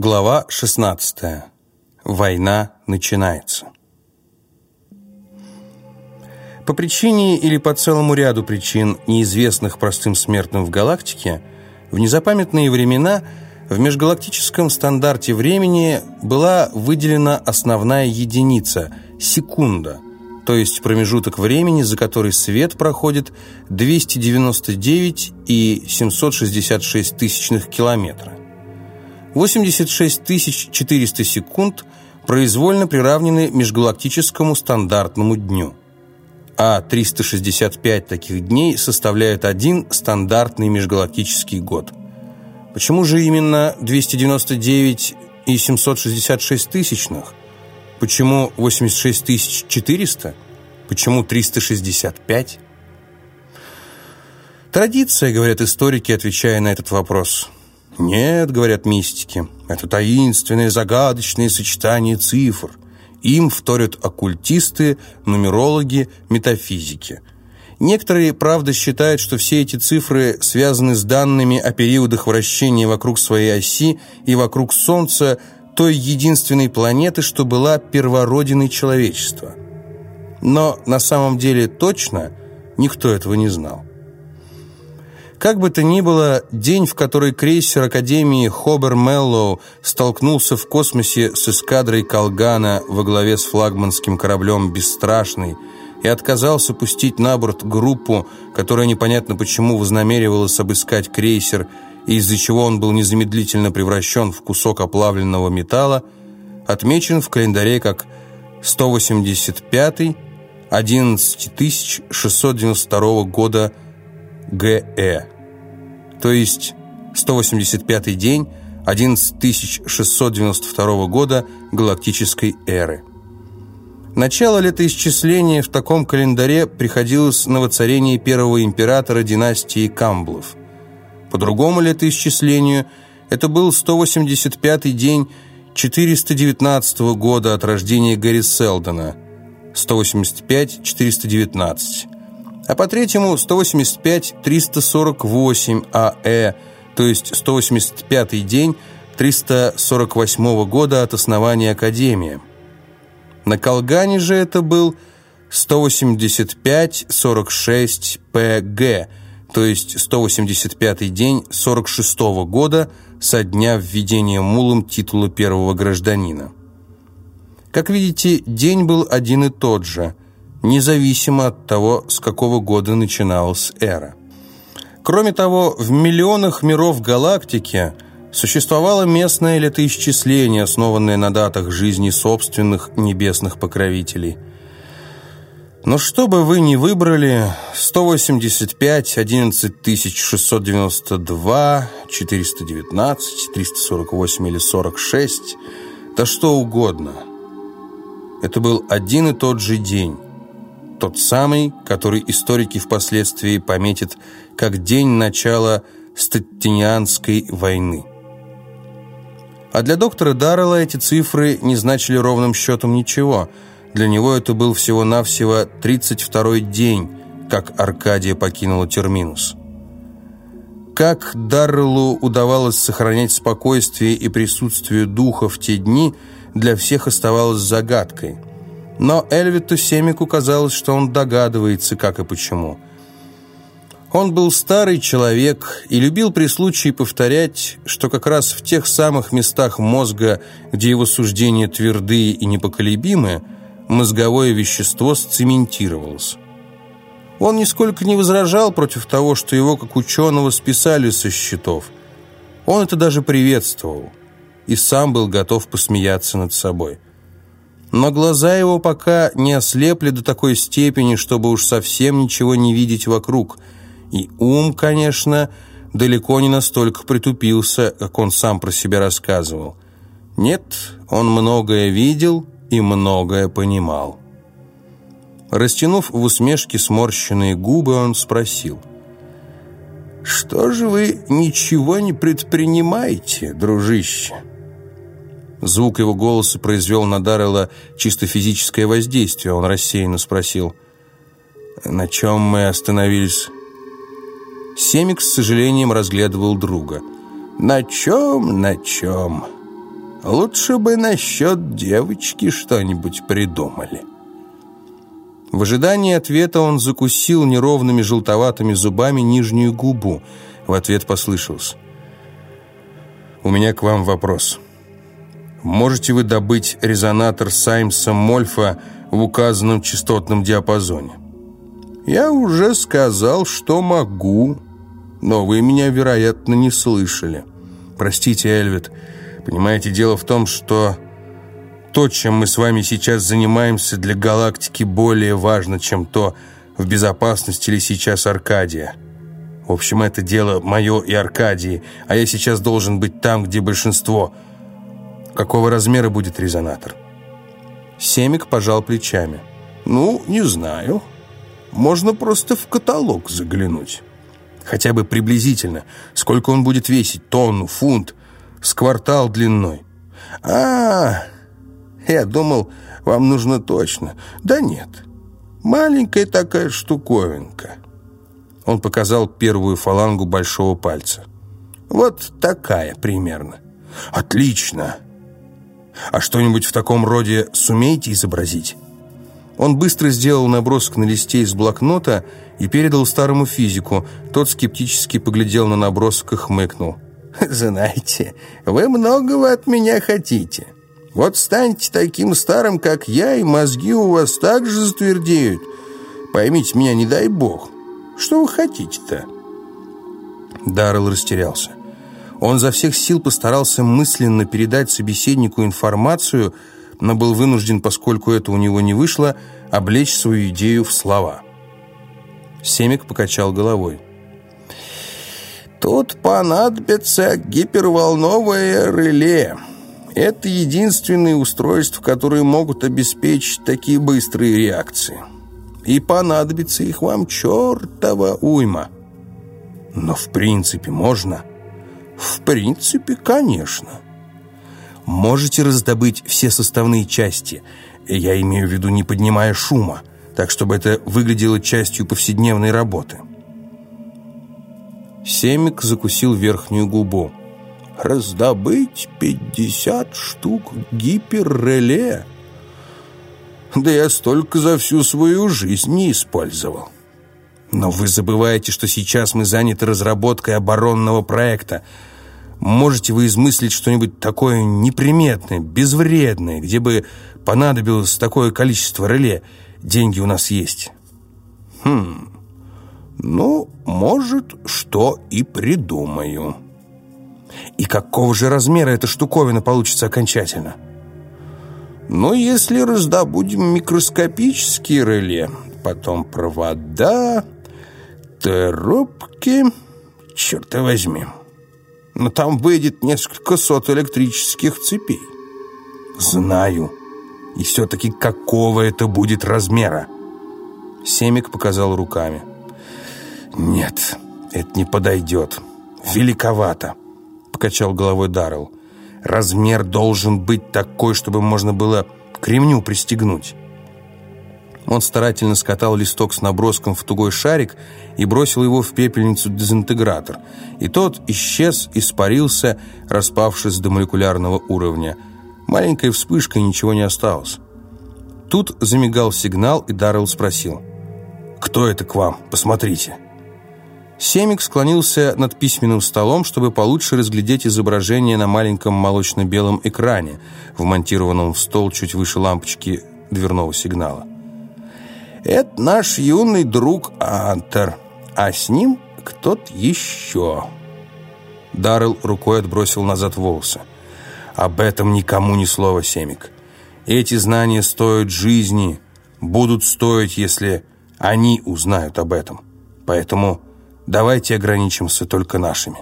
Глава 16. Война начинается. По причине или по целому ряду причин, неизвестных простым смертным в галактике, в незапамятные времена в межгалактическом стандарте времени была выделена основная единица – секунда, то есть промежуток времени, за который свет проходит 299 и 766 тысячных километра. 86 400 секунд произвольно приравнены межгалактическому стандартному дню, а 365 таких дней составляют один стандартный межгалактический год. Почему же именно 299 и 766 тысячных? Почему 86 400? Почему 365? Традиция, говорят историки, отвечая на этот вопрос – нет, говорят мистики, это таинственное загадочное сочетание цифр. Им вторят оккультисты, нумерологи, метафизики. Некоторые, правда, считают, что все эти цифры связаны с данными о периодах вращения вокруг своей оси и вокруг Солнца той единственной планеты, что была первородиной человечества. Но на самом деле точно никто этого не знал. Как бы то ни было, день, в который крейсер Академии Хобер Меллоу столкнулся в космосе с эскадрой Колгана во главе с флагманским кораблем «Бесстрашный» и отказался пустить на борт группу, которая непонятно почему вознамеривалась обыскать крейсер, и из-за чего он был незамедлительно превращен в кусок оплавленного металла, отмечен в календаре как 185-й 11692 года ГЭ, то есть 185-й день 11692 года галактической эры. Начало летоисчисления в таком календаре приходилось на воцарение первого императора династии Камблов. По другому летоисчислению это был 185-й день 419 года от рождения Гэри Селдона, 185-419 а по третьему 185-348 АЭ, то есть 185-й день 348 года от основания Академии. На Колгане же это был 185-46 ПГ, то есть 185-й день 46 -го года со дня введения мулом титула первого гражданина. Как видите, день был один и тот же – независимо от того, с какого года начиналась эра. Кроме того, в миллионах миров галактики существовало местное летоисчисление, основанное на датах жизни собственных небесных покровителей. Но что бы вы ни выбрали, 185, 11692, 419, 348 или 46, да что угодно. Это был один и тот же день тот самый, который историки впоследствии пометят как день начала Статтинианской войны. А для доктора Даррелла эти цифры не значили ровным счетом ничего. Для него это был всего-навсего 32-й день, как Аркадия покинула Терминус. Как Дарреллу удавалось сохранять спокойствие и присутствие духа в те дни, для всех оставалось загадкой – но Эльвиту Семику казалось, что он догадывается, как и почему. Он был старый человек и любил при случае повторять, что как раз в тех самых местах мозга, где его суждения твердые и непоколебимые, мозговое вещество сцементировалось. Он нисколько не возражал против того, что его, как ученого, списали со счетов. Он это даже приветствовал и сам был готов посмеяться над собой но глаза его пока не ослепли до такой степени, чтобы уж совсем ничего не видеть вокруг. И ум, конечно, далеко не настолько притупился, как он сам про себя рассказывал. Нет, он многое видел и многое понимал. Растянув в усмешке сморщенные губы, он спросил. «Что же вы ничего не предпринимаете, дружище?» Звук его голоса произвел на Даррелла чисто физическое воздействие. Он рассеянно спросил, «На чем мы остановились?» Семик с сожалением разглядывал друга. «На чем, на чем? Лучше бы насчет девочки что-нибудь придумали». В ожидании ответа он закусил неровными желтоватыми зубами нижнюю губу. В ответ послышался. «У меня к вам вопрос. Можете вы добыть резонатор Саймса Мольфа в указанном частотном диапазоне?» «Я уже сказал, что могу, но вы меня, вероятно, не слышали». «Простите, Эльвит, понимаете, дело в том, что то, чем мы с вами сейчас занимаемся, для галактики более важно, чем то, в безопасности ли сейчас Аркадия. В общем, это дело мое и Аркадии, а я сейчас должен быть там, где большинство. Какого размера будет резонатор? Семик пожал плечами. Ну, не знаю. Можно просто в каталог заглянуть. Хотя бы приблизительно. Сколько он будет весить? Тонну, фунт, с квартал длиной. А, я думал, вам нужно точно. Да нет, маленькая такая штуковинка. Он показал первую фалангу большого пальца. Вот такая примерно. Отлично. А что-нибудь в таком роде сумеете изобразить? Он быстро сделал набросок на листе из блокнота и передал старому физику. Тот скептически поглядел на набросок и хмыкнул. «Знаете, вы многого от меня хотите. Вот станьте таким старым, как я, и мозги у вас так же затвердеют. Поймите меня, не дай бог. Что вы хотите-то?» Даррелл растерялся. Он за всех сил постарался мысленно передать собеседнику информацию, но был вынужден, поскольку это у него не вышло, облечь свою идею в слова. Семик покачал головой. «Тут понадобится гиперволновое реле». Это единственные устройства, которые могут обеспечить такие быстрые реакции. И понадобится их вам чертова уйма. Но в принципе можно. В принципе, конечно. Можете раздобыть все составные части. Я имею в виду, не поднимая шума, так чтобы это выглядело частью повседневной работы. Семик закусил верхнюю губу раздобыть пятьдесят штук гиперреле. Да я столько за всю свою жизнь не использовал. Но вы забываете, что сейчас мы заняты разработкой оборонного проекта. Можете вы измыслить что-нибудь такое неприметное, безвредное, где бы понадобилось такое количество реле? Деньги у нас есть. Хм, ну, может, что и придумаю». И какого же размера эта штуковина получится окончательно? Ну, если раздобудем микроскопические реле, потом провода, трубки, черт возьми. Но там выйдет несколько сот электрических цепей. Знаю. И все-таки какого это будет размера? Семик показал руками. Нет, это не подойдет. Великовато покачал головой Даррелл. «Размер должен быть такой, чтобы можно было к ремню пристегнуть». Он старательно скатал листок с наброском в тугой шарик и бросил его в пепельницу-дезинтегратор. И тот исчез, испарился, распавшись до молекулярного уровня. Маленькая вспышка, и ничего не осталось. Тут замигал сигнал, и Даррелл спросил. «Кто это к вам? Посмотрите». Семик склонился над письменным столом, чтобы получше разглядеть изображение на маленьком молочно-белом экране, вмонтированном в стол чуть выше лампочки дверного сигнала. «Это наш юный друг Антер, а с ним кто-то еще». Даррелл рукой отбросил назад волосы. «Об этом никому ни слова, Семик. Эти знания стоят жизни, будут стоить, если они узнают об этом. Поэтому...» Давайте ограничимся только нашими.